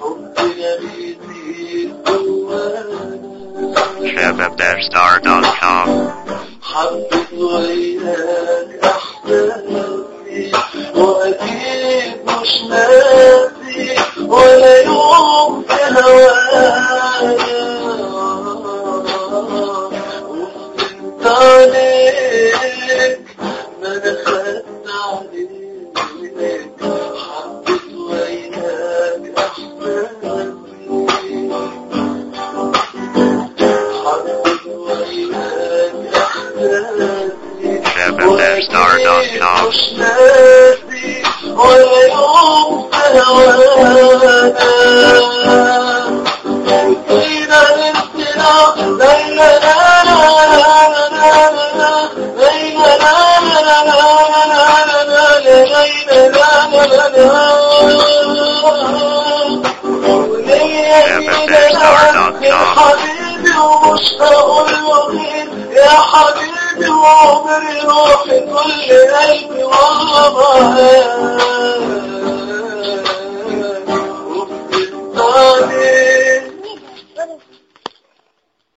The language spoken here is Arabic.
حبنا بيزيد جوانا ShababDevStar.com حبيت وياك احلامي واكيد مش ناسي ولا يوم في هوايا وانت عليك ما خدت عليك la يا حبيبي ومشتاق الوطين يا حبيبي وعمري راح كل قلبي والله معاك وبتتعلم